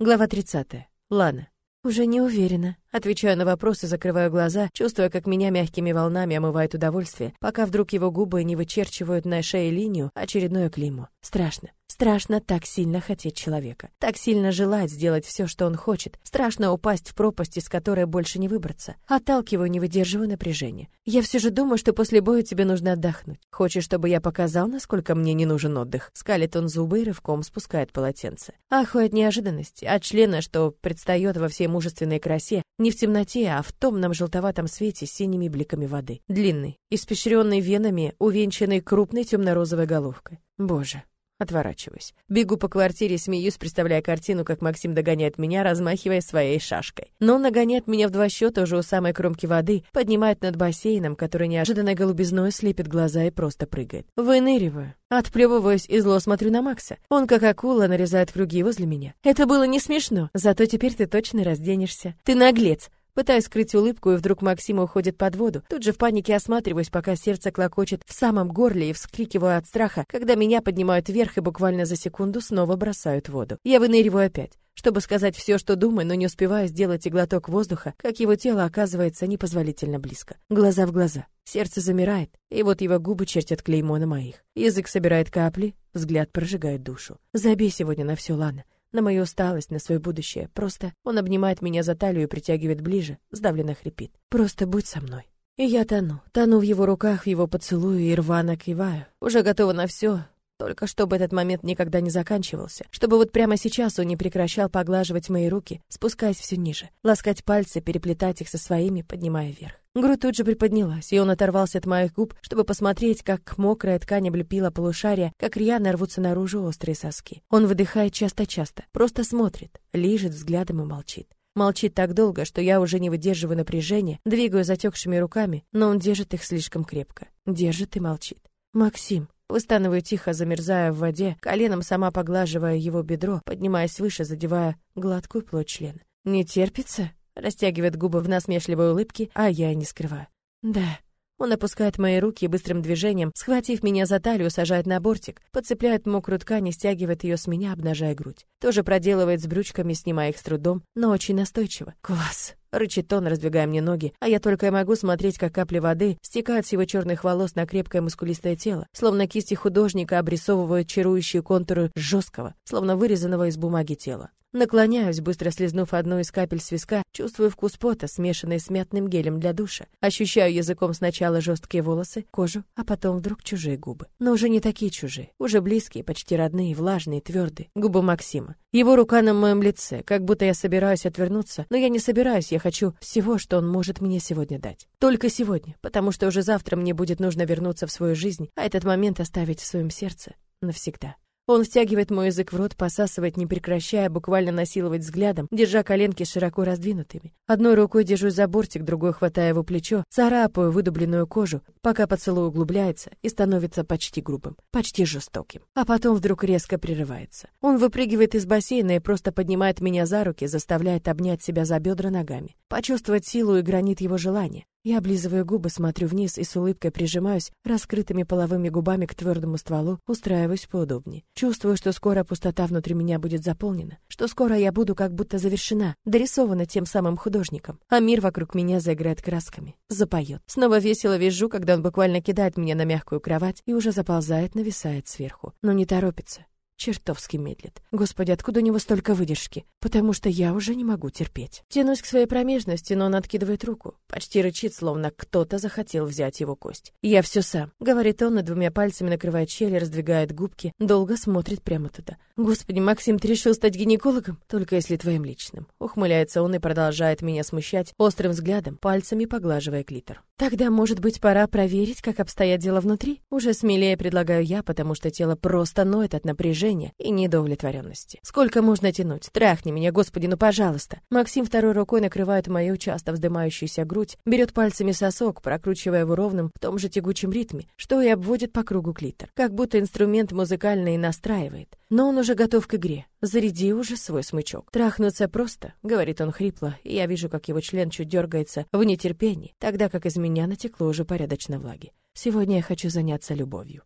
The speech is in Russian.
Глава 30. Лана. Уже не уверена. Отвечаю на вопросы, закрываю глаза, чувствуя, как меня мягкими волнами омывает удовольствие, пока вдруг его губы не вычерчивают на шее линию очередное клеймо. Страшно. Страшно так сильно хотеть человека. Так сильно желать сделать все, что он хочет. Страшно упасть в пропасть, из которой больше не выбраться. Отталкиваю, не выдерживаю напряжения. Я все же думаю, что после боя тебе нужно отдохнуть. Хочешь, чтобы я показал, насколько мне не нужен отдых? Скалит он зубы и рывком спускает полотенце. Ахуй от неожиданности, от члена, что предстает во всей мужественной красе, не в темноте, а в томном желтоватом свете с синими бликами воды. Длинный, испещренный венами, увенчанный крупной темно-розовой головкой. Боже, Отворачиваюсь. Бегу по квартире, смеюсь, представляя картину, как Максим догоняет меня, размахивая своей шашкой. Но он нагоняет меня в два счета уже у самой кромки воды, поднимает над бассейном, который неожиданно голубизной слепит глаза и просто прыгает. Выныриваю. Отплевываюсь и зло смотрю на Макса. Он, как акула, нарезает круги возле меня. Это было не смешно, зато теперь ты точно разденешься. Ты наглец. Пытаюсь скрыть улыбку, и вдруг Максим уходит под воду. Тут же в панике осматриваюсь, пока сердце клокочет в самом горле и вскрикиваю от страха, когда меня поднимают вверх и буквально за секунду снова бросают в воду. Я выныриваю опять чтобы сказать все, что думаю, но не успеваю сделать и глоток воздуха, как его тело оказывается непозволительно близко. Глаза в глаза. Сердце замирает, и вот его губы чертят клеймо на моих. Язык собирает капли, взгляд прожигает душу. Забей сегодня на все, Лана на мою усталость, на свое будущее. Просто он обнимает меня за талию и притягивает ближе, сдавленно хрипит. Просто будь со мной. И я тону, тону в его руках, в его поцелуе и рвано киваю. Уже готова на все, только чтобы этот момент никогда не заканчивался, чтобы вот прямо сейчас он не прекращал поглаживать мои руки, спускаясь все ниже, ласкать пальцы, переплетать их со своими, поднимая вверх. Грудь тут же приподнялась, и он оторвался от моих губ, чтобы посмотреть, как мокрая ткань облепила полушария, как рьяно рвутся наружу острые соски. Он выдыхает часто-часто, просто смотрит, лижет взглядом и молчит. Молчит так долго, что я уже не выдерживаю напряжения, двигаю затекшими руками, но он держит их слишком крепко. Держит и молчит. «Максим», Выстанываю тихо, замерзая в воде, коленом сама поглаживая его бедро, поднимаясь выше, задевая гладкую плоть члена. «Не терпится?» Растягивает губы в насмешливой улыбке, а я не скрываю. «Да». Он опускает мои руки и быстрым движением, схватив меня за талию, сажает на бортик, подцепляет мокрую ткань и стягивает ее с меня, обнажая грудь. Тоже проделывает с брючками, снимая их с трудом, но очень настойчиво. «Класс!» Рычит он, раздвигая мне ноги, а я только и могу смотреть, как капли воды стекают с его черных волос на крепкое мускулистое тело, словно кисти художника обрисовывают чарующие контуры жесткого, словно вырезанного из бумаги тела. Наклоняюсь, быстро слезнув одну из капель с виска, чувствую вкус пота, смешанный с мятным гелем для душа. Ощущаю языком сначала жесткие волосы, кожу, а потом вдруг чужие губы. Но уже не такие чужие, уже близкие, почти родные, влажные, твердые. Губы Максима. Его рука на моем лице, как будто я собираюсь отвернуться, но я не собираюсь, я хочу всего, что он может мне сегодня дать. Только сегодня, потому что уже завтра мне будет нужно вернуться в свою жизнь, а этот момент оставить в своем сердце навсегда. Он втягивает мой язык в рот, посасывает, не прекращая, буквально насиловать взглядом, держа коленки широко раздвинутыми. Одной рукой держусь за бортик, другой хватая его плечо, царапаю выдубленную кожу, пока поцелуй углубляется и становится почти грубым, почти жестоким. А потом вдруг резко прерывается. Он выпрыгивает из бассейна и просто поднимает меня за руки, заставляет обнять себя за бедра ногами, почувствовать силу и гранит его желания. Я облизываю губы, смотрю вниз и с улыбкой прижимаюсь раскрытыми половыми губами к твердому стволу, устраиваюсь поудобнее. Чувствую, что скоро пустота внутри меня будет заполнена, что скоро я буду как будто завершена, дорисована тем самым художником, а мир вокруг меня заиграет красками, запоет. Снова весело вижу, когда он буквально кидает меня на мягкую кровать и уже заползает, нависает сверху, но не торопится чертовски медлит. Господи, откуда у него столько выдержки? Потому что я уже не могу терпеть. Тянусь к своей промежности, но он откидывает руку. Почти рычит, словно кто-то захотел взять его кость. «Я все сам», — говорит он, и двумя пальцами накрывает щели, раздвигает губки, долго смотрит прямо туда. «Господи, Максим, ты решил стать гинекологом? Только если твоим личным». Ухмыляется он и продолжает меня смущать острым взглядом, пальцами поглаживая клитор. Тогда, может быть, пора проверить, как обстоят дела внутри? Уже смелее предлагаю я, потому что тело просто ноет от напряжения и недовлетворенности. Сколько можно тянуть? Трахни меня, господи, ну пожалуйста. Максим второй рукой накрывает мою часто вздымающуюся грудь, берет пальцами сосок, прокручивая его ровным в том же тягучем ритме, что и обводит по кругу клитор. Как будто инструмент музыкальный настраивает. Но он уже готов к игре. Заряди уже свой смычок. Трахнуться просто, говорит он хрипло, и я вижу, как его член чуть дергается в нетерпении, тогда как из меня натекло уже порядочно влаги. Сегодня я хочу заняться любовью.